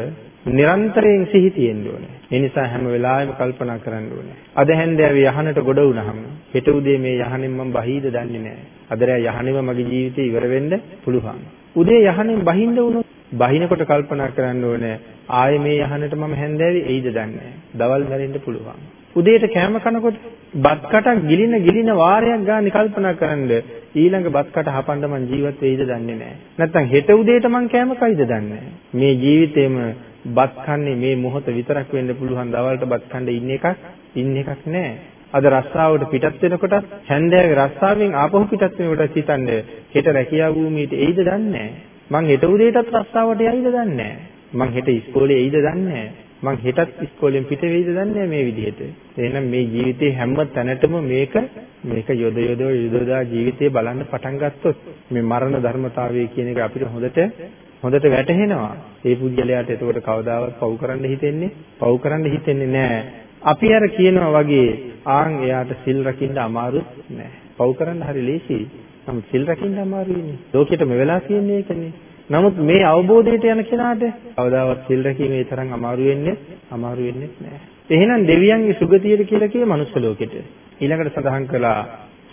B: නිරන්තරයෙන් සිහි තියෙන්න ඕනේ. ඒ නිසා හැම වෙලාවෙම කල්පනා කරන්න ඕනේ. අද හැන්දෑවේ යහනට ගොඩ වුණාම හෙට උදේ මේ යහනෙන් මම බහීද දන්නේ නැහැ. අද රෑ යහනෙම මගේ ජීවිතේ ඉවර වෙන්න පුළුවන්. උදේ යහනෙන් බහින්න වුණොත් බහිනකොට කල්පනා කරන්න ඕනේ ආයේ මේ යහනට මම හැන්දෑවේ එයිද දන්නේ නැහැ. දවල් මැරෙන්න පුළුවන්. උදේට කෑම කනකොට බත් කටක් ගිලින ගිලින වාරයක් ගන්න කල්පනා කරන්න ඊළඟ බත් කට හපන්න මං ජීවත් වෙයිද දන්නේ නැහැ. නැත්තම් හෙට උදේට මං කෑම කයිද දන්නේ මේ ජීවිතේම බත් කන්නේ මේ මොහොත විතරක් වෙන්න පුළුවන් දවල්ට බත් කන්න ඉන්න එකක් ඉන්න එකක් නෑ. අද රස්සාවට පිටත් වෙනකොට හැන්දෑවේ රස්සාවෙන් ආපහු පිටත් වෙනකොට හිතන්නේ හෙට රැකියාව භූමියට එයිද දන්නේ මං හෙට උදේටත් රස්සාවට යයිද දන්නේ මං හෙට ඉස්කෝලේ එයිද දන්නේ මං හෙටත් ඉස්කෝලෙන් පිට වෙයිද දන්නේ මේ විදිහට. එහෙනම් මේ ජීවිතේ හැම තැනටම මේක මේක යොද යොද යොදලා ජීවිතේ බලන්න පටන් ගත්තොත් මේ මරණ ධර්මතාවය කියන එක අපිට හොඳට හොඳට වැටහෙනවා. ඒ පුජ්‍යලයට එතකොට කවදාවත් පව් කරන්න හිතෙන්නේ පව් කරන්න හිතෙන්නේ නැහැ. අපි අර කියනවා වගේ ආන් එයාට සිල් රකින්න අමාරුත් නැහැ. පව් කරන්න හරි ලේසියි. නමුත් සිල් රකින්න අමාරුයිනේ. ලෝකෙට මේ වෙලා තියෙන්නේ ඒකනේ. නමුත් මේ අවබෝධයට යන කෙනාට කවදාවත් සිල් රැකීමේ තරම් අමාරු වෙන්නේ අමාරු වෙන්නේ නැහැ. එහෙනම් දෙවියන්ගේ සුගතියට කියලා කියේ මනුස්ස ලෝකෙට. ඊළඟට සඳහන් කළා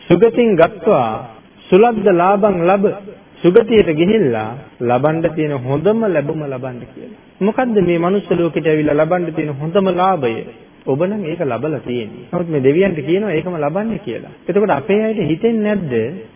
B: සුගතින් ගත්වා සුලද්ද ලාභං ලබ සුගතියට ගිහිල්ලා ලබන්න තියෙන හොඳම ලැබුම ලබන්න කියලා. මොකද්ද මේ මනුස්ස ලෝකෙට ඇවිල්ලා ලබන්න තියෙන හොඳම ලාභය? ඔබ නම් ඒක ලබලා තියෙන්නේ. නමුත් මේ දෙවියන්ට කියනවා ඒකම ලබන්නේ කියලා. එතකොට අපේ අයට හිතෙන්නේ නැද්ද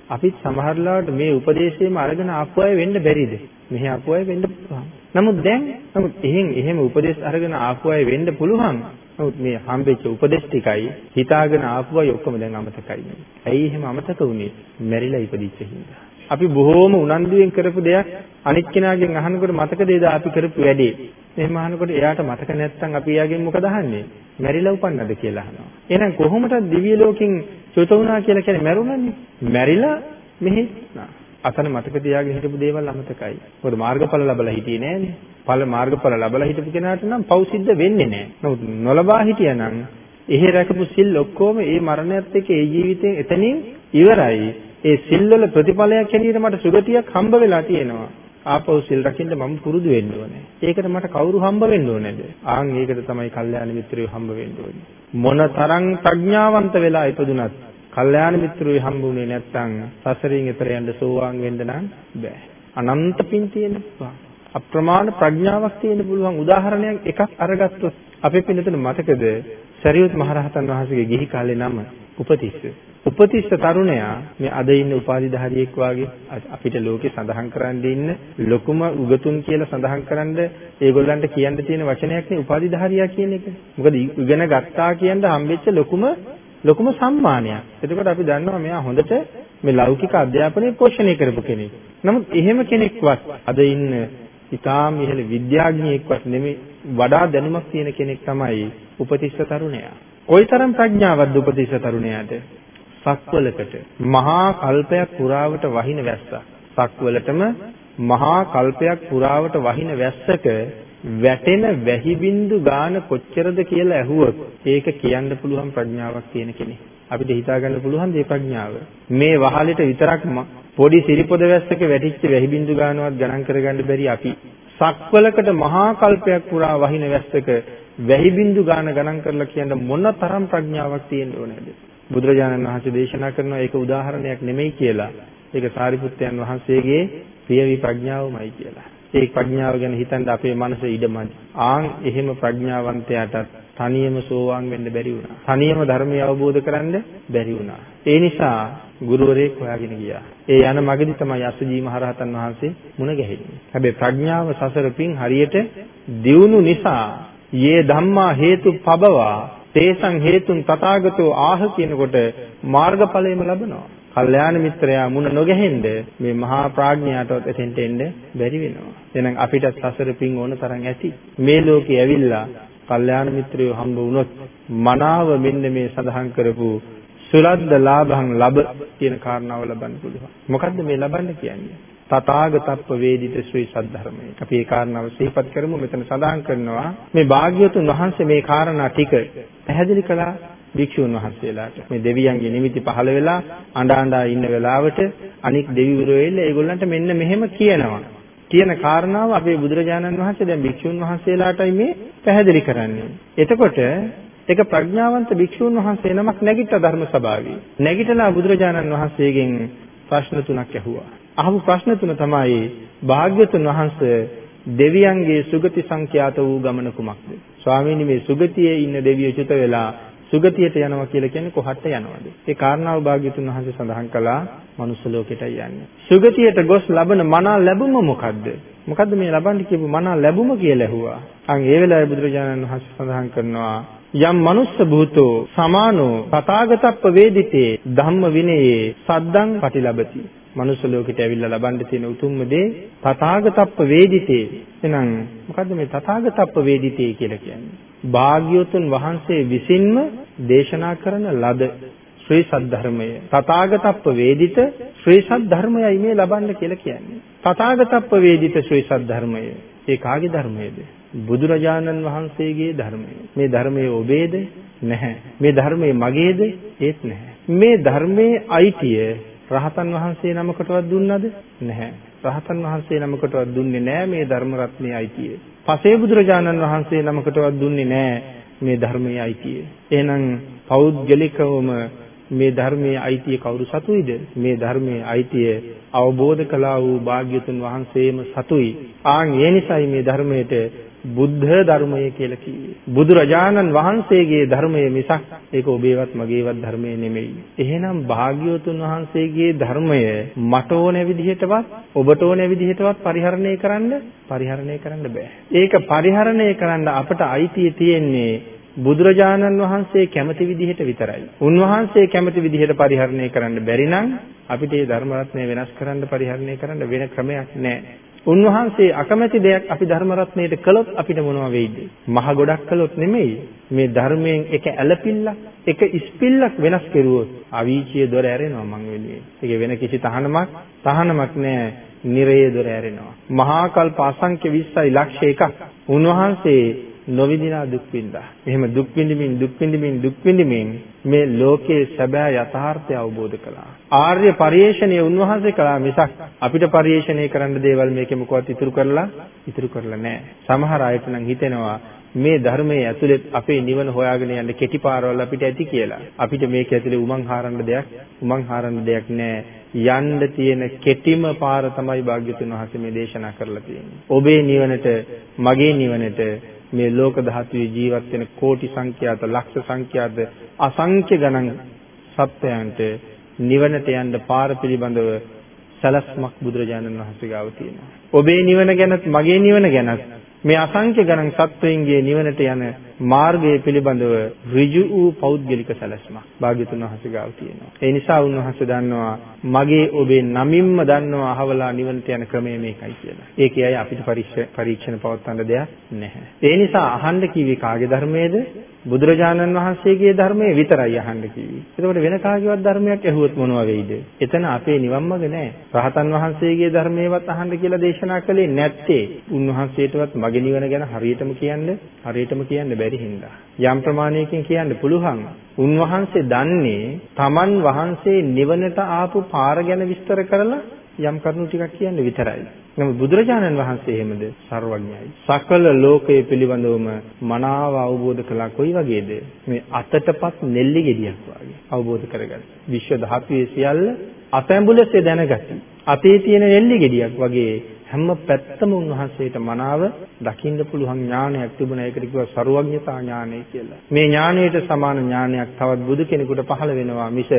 B: අපිත් සමහරලාවට මේ උපදේශයම අරගෙන ආපු අය වෙන්න බැරිද? මෙහි ආපු අය වෙන්න පුළුවන්. නමුත් දැන් නමුත් එහෙන් එහෙම උපදේශ අරගෙන ආපු අය වෙන්න පුළුවන්. නමුත් මේ හම්බෙච්ච උපදේශ ටිකයි හිතාගෙන ආපු අය ඔක්කොම දැන් අමතකයි. ඇයි එහෙම අමතක වුනේ? මැරිලා ඉපදිච්ච හින්දා. අපි බොහෝම උනන්දුවෙන් කරපු දෙයක් අනිත් කෙනාගෙන් අහනකොට මතකද ඒද අපි කරපු වැඩේ. එහෙම අහනකොට එයාට මතක නැත්නම් අපි එයාගෙන් මොකද අහන්නේ? මැරිලා උපන්නද කියලා අහනවා. එහෙනම් කොහොමද දිව්‍ය ලෝකෙන් චුත වුණා කියලා කියන්නේ මැරුණානේ. මැරිලා මෙහි අතන මතක තියාගෙන හිටපු දේවල් අමතකයි. මොකද මාර්ගඵල ලැබලා හිටියේ නෑනේ. ඵල මාර්ගඵල ලැබලා හිටපු කෙනාට නම් පව් සිද්ධ වෙන්නේ නෑ. නමුත් නොලබා හිටියනම් එහෙ රැකපු සිල් ඔක්කොම ඒ මරණයත් එක්ක ඒ ජීවිතයෙන් එතනින් ඉවරයි. ඒ සිල්වල ප්‍රතිඵලයක් හැටියට මට සුගතියක් හම්බ වෙලා තියෙනවා. ආපහු සිල් රකින්න මම පුරුදු වෙන්න ඕනේ. ඒකට මට කවුරු හම්බ වෙන්න ඕනේද? ආන් ඒකට තමයි කල්යාණ මිත්‍රයෝ හම්බ වෙන්න ඕනේ. මොන තරම් ප්‍රඥාවන්ත වෙලා ඉපදුනත් කල්යාණ මිත්‍රයෝ හම්බුනේ නැත්නම් සසරින් එතර යන්න සෝවාන් වෙන්න නම් බෑ. අනන්ත පින් තියෙන අප්‍රමාණ ප්‍රඥාවක් තියෙන පුළුවන් උදාහරණයක් එකක් අරගත්තොත් අපේ පින්නතන මතකද සරියුත් මහරහතන් වහන්සේගේ ගිහි කාලේ නම උපතිස්ස. උපතිස්ස තරුණයා මේ අද ඉන්න උපාධිධාරියෙක් වාගේ අපිට ලෝකේ සඳහන් කරන්න ඉන්න ලොකුම උගතුන් කියලා සඳහන් කරන්න ඒගොල්ලන්ට කියන්න තියෙන වචනයක් නේ උපාධිධාරියා කියන එක. මොකද ඉගෙන ගත්තා කියන හම්බෙච්ච ලොකුම ලොකුම සම්මානයක්. එතකොට අපි දන්නවා මෙයා හොඳට මේ ලෞකික අධ්‍යාපනය පෝෂණය කරපු කෙනෙක්. නමුත් එහෙම කෙනෙක්වත් අද ඉන්න ඉතාම ඉහළ විද්‍යාඥයෙක්වත් නෙමෙයි වඩා දැනුමක් තියෙන කෙනෙක් තමයි උපතිස්ස තරුණයා. කොයිතරම් ප්‍රඥාවක්ද උපතිස්ස තරුණයාට? සක්වලකට මහා කල්පයක් පුරාවට වහින වැස්සක්. සක්වලටම මහා කල්පයක් පුරාවට වහින වැස්සක වැටෙන වැහි බින්දු ගාන කොච්චරද කියලා ඇහුවොත් ඒක කියන්න පුළුවන් ප්‍රඥාවක් තියෙන කෙනෙක්. අපිට හිතා ගන්න පුළුවන් මේ ප්‍රඥාව. මේ වහලෙට විතරක් පොඩි සිරිපොද වැස්සක වැටිච්ච වැහි බින්දු ගානවත් ගණන් කරගන්න බැරි අපි සක්වලකට මහා කල්පයක් පුරා වහින වැස්සක වැහි බින්දු ගාන ගණන් කරලා කියන්න මොන තරම් ප්‍රඥාවක් තියෙන්න ඕනේද? බුදුරජාණන් වහන්සේ දේශනා කරනවා ඒක උදාහරණයක් නෙමෙයි කියලා. ඒක සාරිපුත්තයන් වහන්සේගේ පියවි ප්‍රඥාවමයි කියලා. ඒ ප්‍රඥාව ගැන හිතන්න අපේ මනස ඉඩමදි. ආන් එහෙම ප්‍රඥාවන්තයාට තනියම සෝවාන් වෙන්න බැරි වුණා. තනියම ධර්මය අවබෝධ කරන්න බැරි වුණා. ඒ නිසා ගුරුවරයෙක් හොයාගෙන ගියා. ඒ යන මගදී තමයි අසජී මහරහතන් වහන්සේ මුණ ගැහෙන්නේ. හැබැයි ප්‍රඥාව සසර පිං හරියට දියුණු නිසා යේ ධම්මා හේතු පබවා තේසං හේතුන් තථාගතෝ ආහ කියනකොට මාර්ගඵලයම ලබනවා. කල්යාණ මිත්‍රයා මුණ නොගැහෙන්න මේ මහා ප්‍රඥාටවත් එතෙන්ට එන්න බැරි වෙනවා. එහෙනම් අපිට සසර පිං ඕන තරම් ඇති. මේ ලෝකේ ඇවිල්ලා කල්යාණ මිත්‍රයෝ හම්බ වුණොත් මනාව මෙන්න මේ සඳහන් කරපු සුලද්ද ලාභං ලබ කියන කාරණාව ලබන්න පුළුවන්. මොකද්ද මේ ලබන්න කියන්නේ? තථාගතප්ප වේදිත ශ්‍රී සද්ධර්මය. අපි ඒ කාරණාව සිහිපත් කරමු. මෙතන සඳහන් කරනවා මේ භාග්‍යවතුන් වහන්සේ මේ කාරණා ටික පැහැදිලි කළා භික්ෂුන් වහන්සේලාට. මේ දෙවියන්ගේ නිමිති පහළ වෙලා අඬ අඬා ඉන්න වෙලාවට අනික් දෙවිවරු එල්ල ඒගොල්ලන්ට මෙන්න මෙහෙම කියනවා. කියන කාරණාව අපේ බුදුරජාණන් වහන්සේ දැන් භික්ෂුන් වහන්සේලාටයි මේ පැහැදිලි කරන්නේ. එතකොට ඒක ප්‍රඥාවන්ත භික්ෂුන් වහන්සේ නමක් නැගිට ධර්ම සභාවේ. නැගිටලා බුදුරජාණන් වහන්සේගෙන් ප්‍රශ්න තුනක් ඇහුවා. අහපු ප්‍රශ්න තුන තමයි භාග්‍යතුන් වහන්සේ දෙවියන්ගේ සුගති සංඛ්‍යාත වූ ගමන කුමක්ද? ස්වාමීනි මේ සුගතියේ ඉන්න දෙවියෝ චුත වෙලා සුගතියට යනවා කියලා කියන්නේ කොහට යනවද? ඒ කාරණාව භාග්‍යතුන් වහන්සේ සඳහන් කළා මනුස්ස ලෝකෙටයි යන්නේ. සුගතියට ගොස් ලබන මනා ලැබුම මොකද්ද? මොකද්ද මේ ලබන්න කියපු මනා ලැබුම කියලා ඇහුවා. අන් ඒ වෙලාවේ බුදුරජාණන් වහන්සේ සඳහන් කරනවා යම් මනුස්ස භූතෝ සමානෝ තථාගතප්ප වේදිතේ ධම්ම විනයේ සද්දං පටිලබති මනුස්ස ලෝකෙට ඇවිල්ලා ලබන්න තියෙන උතුම්ම දේ තථාගතප්ප වේදිතේ. එහෙනම් මොකද්ද මේ තථාගතප්ප වේදිතේ කියලා කියන්නේ? භාග්‍යවතුන් වහන්සේ විසින්ම දේශනා කරන ලද ශ්‍රී සද්ධර්මය. තථාගතප්ප වේදිත ශ්‍රී සද්ධර්මයයි මේ ලබන්න කියලා කියන්නේ. තථාගතප්ප වේදිත ශ්‍රී සද්ධර්මය. ඒ කාගේ ධර්මයේද? බුදුරජාණන් වහන්සේගේ ධර්මය. මේ ධර්මයේ ඔබේද? නැහැ. මේ ධර්මයේ මගේද? ඒත් නැහැ. මේ ධර්මයේ අයිතිය රහතන් වහන්සේ නමකටවත් දුන්නද නැහැ රහතන් වහන්සේ නමකටවත් දුන්නේ නැහැ මේ ධර්ම රත්නයේ අයිතිය පසේ බුදුරජාණන් වහන්සේ නමකටවත් දුන්නේ නැහැ මේ ධර්මයේ අයිතිය. එහෙනම් පෞද්ගලිකවම මේ ධර්මයේ අයිතිය කවුරු සතුයිද? මේ ධර්මයේ අයිතිය අවබෝධ කළා වූ භාග්‍යතුන් වහන්සේම සතුයි. ආන් ඒ නිසයි මේ ධර්මයට බුද්ධ ධර්මය කියලා කිව්වේ. බුදුරජාණන් වහන්සේගේ ධර්මය මිසක් ඒක ඔබේවත් මගේවත් ධර්මය නෙමෙයි. එහෙනම් භාග්‍යවතුන් වහන්සේගේ ධර්මය මට ඕන විදිහටවත් ඔබට ඕන විදිහටවත් පරිහරණය කරන්න පරිහරණය කරන්න බෑ. ඒක පරිහරණය කරන්න අපට අයිතිය තියෙන්නේ බුදුරජාණන් වහන්සේ කැමති විදිහට විතරයි. උන්වහන්සේ කැමති විදිහට පරිහරණය කරන්න බැරි නම් අපිට මේ ධර්ම රත්නය වෙනස් කරන්න පරිහරණය කරන්න වෙන ක්‍රමයක් නැහැ. උන්වහන්සේ අකමැති දෙයක් අපි ධර්ම රත්නයේට කළොත් අපිට මොනව වෙයිද? මහ ගොඩක් කළොත් නෙමෙයි. මේ ධර්මයෙන් එක ඇලපිල්ලක්, එක ඉස්පිල්ලක් වෙනස් කෙරුවොත් අවීචිය දොර ඇරෙනවා මං වෙනුවෙන්. ඒකේ වෙන කිසි තහනමක් තහනමක් නෑ. නිරයේ දොර ඇරෙනවා. මහා කල්ප අසංඛ්‍ය 20යි ලක්ෂ එකක්. උන්වහන්සේ නොවිදිනා දුක් විඳා. එහෙම දුක් විඳිමින් දුක් විඳිමින් දුක් විඳිමින් මේ ලෝකයේ සැබෑ යථාර්ථය අවබෝධ කළා. ආර්ය පරිේශණය උන්වහන්සේ කළා මිසක් අපිට පරිේශණය කරන්න දේවල් මේකේ මොකවත් ඉතුරු කරලා ඉතුරු කරලා නැහැ. සමහර අයට නම් හිතෙනවා මේ ධර්මයේ ඇතුලේ අපේ නිවන හොයාගෙන යන්න කෙටි පාරවල් අපිට ඇති කියලා. අපිට මේක ඇතුලේ උමං හාරන්න දෙයක් උමං හාරන්න දෙයක් නැහැ. යන්න තියෙන කෙටිම පාර තමයි භාග්‍යතුන් වහන්සේ මේ දේශනා කරලා තියෙන්නේ. ඔබේ නිවනට මගේ නිවනට මේ ලෝක ධාතුවේ ජීවත් වෙන කෝටි සංඛ්‍යාත ලක්ෂ සංඛ්‍යාත අසංඛ්‍ය ගණන් සත්‍යයන්ට නිවනට යන්න පාර පිළිබඳව සලස්මක් බුදුරජාණන් වහන්සේ ගාව තියෙනවා. ඔබේ නිවන ගැනත් මගේ නිවන ගැනත් මේ අසංඛ්‍ය ගණන් සත්වයින්ගේ නිවනට යන මාර්ගය පිළිබඳව ඍජු වූ පෞද්ගලික සැලැස්මක් භාග්‍යතුන් වහන්සේ ගාව තියෙනවා. ඒ නිසා උන්වහන්සේ දන්නවා මගේ ඔබේ නමින්ම දන්නවා අහවලා නිවනට යන ක්‍රමය මේකයි කියලා. ඒකයි අය අපිට පරීක්ෂණ පවත්වන්න දෙයක් නැහැ. ඒ නිසා අහන්න කිව්වේ කාගේ ධර්මයේද? බුදුරජාණන් වහන්සේගේ ධර්මයේ විතරයි අහන්න කිව්වේ. එතකොට වෙන කාගේවත් ධර්මයක් ඇහුවොත් මොනවා වෙයිද? එතන අපේ නිවන් මඟ නැහැ. රහතන් වහන්සේගේ ධර්මයේවත් අහන්න කියලා දේශනා කළේ නැත්තේ උන්වහන්සේටවත් මගේ නිවන ගැන හරියටම කියන්න හරියටම කියන්න බැරි හින්දා. යම් ප්‍රමාණයකින් කියන්න පුළුවන්. උන්වහන්සේ දන්නේ තමන් වහන්සේ නිවනට ආපු පාර ගැන විස්තර කරලා යම් කරුණු ටිකක් කියන්න විතරයි. නමුත් බුදුරජාණන් වහන්සේ එහෙමද? සර්වඥයි. සකල ලෝකයේ පිළිබඳවම මනාව අවබෝධ කළා කොයි වගේද? මේ අතටපත් නෙල්ලි ගෙඩියක් වගේ අවබෝධ කරගන්න. විශ්ව ධාතුවේ සියල්ල අපැඹුලසේ දැනගති. අතේ තියෙන නෙල්ලි ගෙඩියක් වගේ හැම පැත්තම උන්වහන්සේට මනාව දකින්න පුළුවන් ඥානයක් තිබුණා. ඒකට කිව්වා ਸਰවඥතා ඥානය කියලා. මේ ඥානයට සමාන ඥානයක් තවත් බුදු කෙනෙකුට පහළ වෙනවා මිස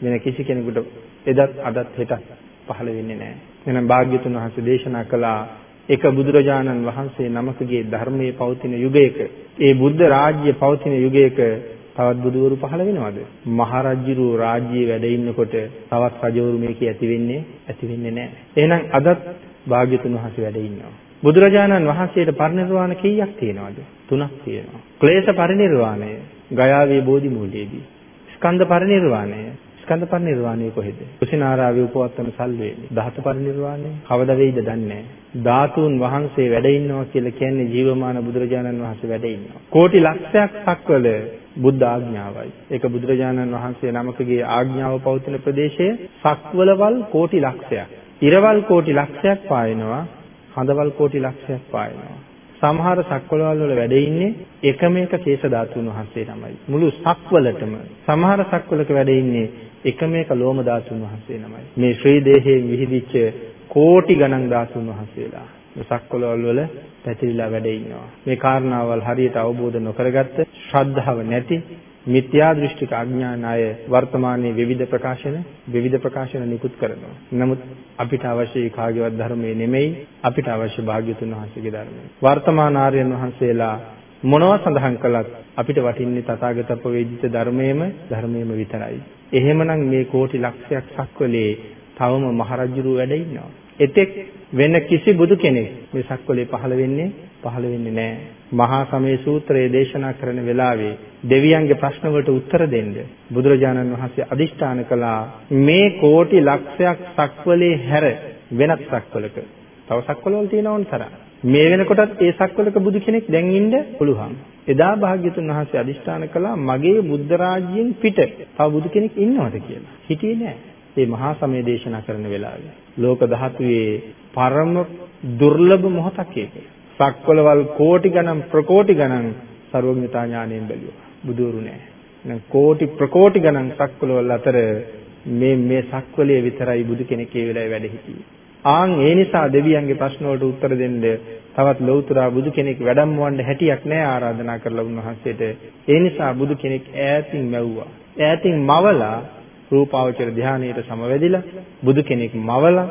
B: වෙන කිසි කෙනෙකුට එදත් අදත් හෙටත් පහළ වෙන්නේ නැහැ. එහෙනම් භාග්‍යතුන් වහන්සේ දේශනා කළා එක බුදුරජාණන් වහන්සේ නමකගේ ධර්මයේ පවතින යුගයක ඒ බුද්ධ රාජ්‍ය පවතින යුගයක තවත් බුදුවරු පහළ වෙනවද? මහරජුරු රාජ්‍යයේ වැඩ ඉන්නකොට තවත් රජවරු මේකේ ඇති වෙන්නේ ඇති වෙන්නේ නැහැ. එහෙනම් අදත් භාග්‍යතුන් වහන්සේ වැඩ ඉන්නවා. බුදුරජාණන් වහන්සේට පරිනිර්වාණ කීයක් තියෙනවද? තුනක් තියෙනවා. ක්ලේශ පරිනිර්වාණය ගයාවේ බෝධි මූලයේදී. ස්කන්ධ පරිනිර්වාණය ස්කන්ධ පරිනිර්වාණය කොහෙද? කුසිනාරාවේ උපවත්තන සල්වේනේ. ධාතු පරිනිර්වාණය කවද වෙයිද දන්නේ ධාතුන් වහන්සේ වැඩ ඉන්නවා කියලා කියන්නේ ජීවමාන බුදුරජාණන් වහන්සේ වැඩ ඉන්නවා. කෝටි ලක්ෂයක් සක්වල බුද්ධ ආඥාවයි. ඒක බුදුරජාණන් වහන්සේ නමකගේ ආඥාව පවතින ප්‍රදේශයේ සක්වලවල් කෝටි ලක්ෂයක්. ඉරවල් කෝටි ලක්ෂයක් පායනවා. හඳවල් කෝටි ලක්ෂයක් පායනවා. සමහර සක්වලවල් වල වැඩ ඉන්නේ එකම එක ශේෂ ධාතුන් වහන්සේ තමයි. මුළු සක්වලටම සමහර සක්වලක වැඩ ඉන්නේ එකම එක ලෝම ධාතුන් වහන්සේ නමයි. මේ ශ්‍රී දේහයෙන් විහිදිච්ච කෝටි ගණන් ධාතුන් වහන්සේලා සක්වලවල් වල පැතිරිලා වැඩ ඉන්නවා. මේ කාරණාවල් හරියට අවබෝධ නොකරගත්ත ශ්‍රද්ධාව නැති මිත්‍යා දෘෂ්ටික අඥාන අය වර්තමානයේ විවිධ ප්‍රකාශන විවිධ ප්‍රකාශන නිකුත් කරනවා. නමුත් අපිට අවශ්‍ය කාගේවත් ධර්මයේ නෙමෙයි අපිට අවශ්‍ය භාග්‍යතුන් වහන්සේගේ ධර්මය. වර්තමාන ආර්යයන් වහන්සේලා මොනවා සඳහන් කළත් අපිට වටින්නේ තථාගතප්ප වේදිත ධර්මයේම ධර්මයේම විතරයි. එහෙමනම් මේ කෝටි ලක්ෂයක් සක්වලේ තවම මහරජුරු වැඩ ඉන්නවා. එතෙක් වෙන කිසි බුදු කෙනෙක් මේ සක්වලේ පහළ වෙන්නේ පහළ වෙන්නේ නැහැ. මහා සමය සූත්‍රයේ දේශනා කරන වෙලාවේ දෙවියන්ගේ ප්‍රශ්න වලට උත්තර දෙන්න බුදුරජාණන් වහන්සේ අදිෂ්ඨාන කළා මේ කෝටි ලක්ෂයක් සක්වලේ හැර වෙනත් සක්වලක තව සක්වලවල තියෙන ඕන තරම් මේ වෙනකොටත් ඒ සක්වලක බුදු කෙනෙක් දැන් ඉන්න පුළුවන්. එදා භාග්‍යතුන් වහන්සේ අදිෂ්ඨාන කළා මගේ බුද්ධ රාජ්‍යයෙන් පිට තව බුදු කෙනෙක් ඉන්නවද කියලා. හිටියේ නෑ. මේ මහා සමය දේශනා කරන වෙලාවේ ලෝක ධාතුවේ පරම දුර්ලභ මොහොතක් ඒක. සක්වලවල් කෝටි ගණන් ප්‍රකෝටි ගණන් ਸਰවඥතා ඥාණයෙන් බැලුවා. බුදුරු නෑ. දැන් කෝටි ප්‍රකෝටි ගණන් සක්වලවල් අතර මේ මේ සක්වලයේ විතරයි බුදු කෙනෙක් ඒ වෙලාවේ වැඩ හිටියේ. ආන් ඒ නිසා දෙවියන්ගේ ප්‍රශ්න වලට උත්තර දෙන්න තවත් ලෞතර බුදු කෙනෙක් වැඩමවන්න හැටියක් නැහැ ආරාධනා කරලා උන්වහන්සේට. ඒ නිසා බුදු කෙනෙක් ඈතින් මැව්වා. ඈතින් මවලා රූපාවචර ධානයට සමවැදිලා බුදු කෙනෙක් මවලා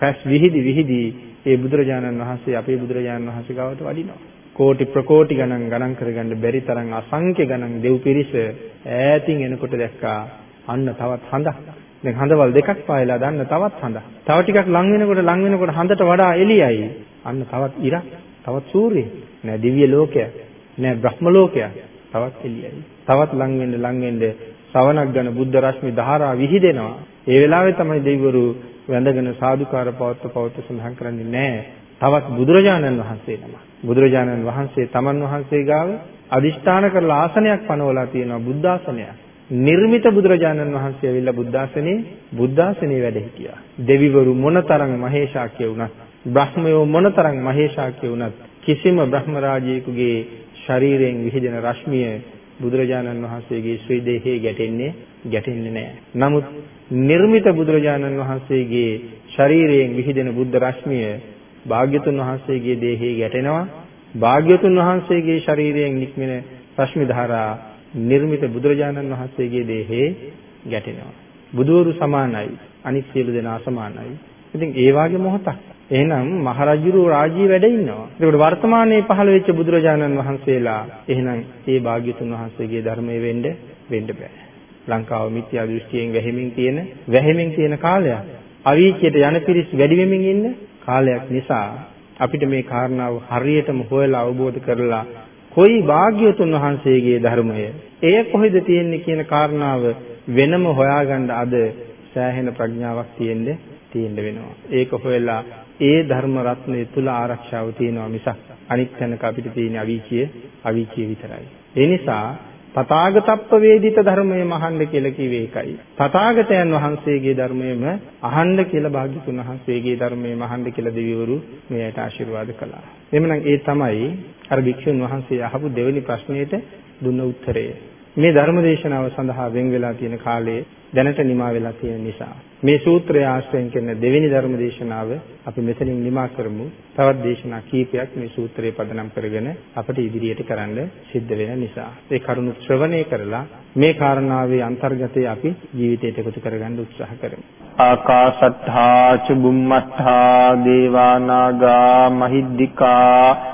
B: රැස් විහිදි විහිදි ඒ බුදුරජාණන් වහන්සේ අපේ බුදුරජාණන් වහන්සේ ගාවට වඩිනවා. කෝටි ප්‍රකෝටි ගණන් ගණන් කරගන්න බැරි තරම් අසංඛ්‍ය ගණන් දෙව් පිරිස ඈතින් එනකොට දැක්කා අන්න තවත් හඳක්. දැන් හඳවල් දෙකක් පායලා දාන්න තවත් හඳ. තව ටිකක් ලං වෙනකොට ලං වෙනකොට හඳට වඩා එළියයි. අන්න තවත් ඉරක්, තවත් සූර්යය. නෑ දිව්‍ය ලෝකයක්. නෑ බ්‍රහ්ම ලෝකයක්. තවත් එළියයි. තවත් ලං වෙන්න ලං වෙන්න සවනක් ගන බුද්ධ රශ්මි ධාරා විහිදෙනවා. ඒ වෙලාවේ තමයි දෙවිවරු වැඳගෙන සාදුකාර පවත්ව පවත්ව සඳහන් කරන්නේ නෑ. තවත් බුදුරජාණන් වහන්සේ නම. බුදුරජාණන් වහන්සේ තමන් වහන්සේ ගාව අදිෂ්ඨාන කරලා ආසනයක් පනවලා තියෙනවා බුද්ධාසනයක්. නිර්මිත බුදුරජාණන් වහන්සේ ඇවිල්ලා බුද්ධාසනේ බුද්ධාසනේ වැඩ හිටියා. දෙවිවරු මොනතරම් මහේශාක්‍ය වුණත්, බ්‍රහ්මයෝ මොනතරම් මහේශාක්‍ය වුණත් කිසිම බ්‍රහ්ම රාජයෙකුගේ ශරීරයෙන් විහිදෙන රශ්මිය බුදුරජාණන් වහන්සේගේ ශ්‍රී දේහයේ ගැටෙන්නේ ගැටෙන්නේ නැහැ. නමුත් නිර්මිත බුදුරජාණන් වහන්සේගේ ශරීරයෙන් විහිදෙන බුද්ධ රශ්මිය භාග්‍යතුන් වහන්සේගේ දේහයේ ගැටෙනවා. භාග්‍යතුන් වහන්සේගේ ශරීරයෙන් නික්මෙන රශ්මි ධාරා නිර්මිත බුදුරජාණන් වහන්සේගේ දේහේ ගැටෙනවා. බුදවරු සමානයි. අනිත් සියලු දෙනා සමානයි. ඉතින් ඒ වාගේ මොහොතක් එහෙනම් මහරජුරු රාජ්‍ය වැඩ ඉන්නවා. ඒකට වර්තමානයේ පහළ වෙච්ච බුදුරජාණන් වහන්සේලා එහෙනම් ඒ භාග්‍යතුන් වහන්සේගේ ධර්මයේ වෙන්න වෙන්න බෑ. ලංකාව මිත්‍යා දෘෂ්ටියෙන් වැහිමින් තියෙන වැහිමින් තියෙන කාලයක්. අවීචයට යන පිරිස් වැඩි වෙමින් ඉන්න කාලයක් නිසා අපිට මේ කාරණාව හරියටම හොයලා අවබෝධ කරලා කොයි භාග්‍යතුන් වහන්සේගේ ධර්මය එය කොහෙද තියෙන්නේ කියන කාරණාව වෙනම හොයාගන්න අද සෑහෙන ප්‍රඥාවක් තියෙන්නේ තියෙන්න වෙනවා. ඒක හොයලා ඒ ධර්ම රත්නය තුල ආරක්ෂාව තියෙනවා මිසක් අනිත් තැනක අපිට තියෙන අවීචිය අවීචිය විතරයි. ඒ නිසා තථාගතප්ප වේදිත ධර්මයම අහන්න කියලා කිව්වේ ඒකයි. තථාගතයන් වහන්සේගේ ධර්මයම අහන්න කියලා භාග්‍යතුන් වහන්සේගේ ධර්මයම අහන්න කියලා දෙවිවරු මෙයට ආශිර්වාද කළා. එhmenan ඒ තමයි අර භික්ෂුන් වහන්සේ අහපු දෙවෙනි ප්‍රශ්නෙට දුන්න උත්තරය. මේ ධර්ම දේශනාව සඳහා වෙන් වෙලා තියෙන කාලයේ දැනට නිමා වෙලා තියෙන නිසා මේ සූත්‍රය ආශ්‍රයෙන් කරන දෙවෙනි ධර්ම දේශනාව අපි මෙතනින් නිමා කරමු. තවත් දේශනා කීපයක් මේ සූත්‍රය පදනම් කරගෙන අපට ඉදිරියට කරන්න සිද්ධ වෙන නිසා. ඒ කරුණු ශ්‍රවණය කරලා මේ කාරණාවේ අන්තර්ගතය අපි ජීවිතයට එකතු කරගන්න උත්සාහ කරමු.
A: ආකාශත්තා ච බුම්මත්තා දේවා නාග මහිද්దికා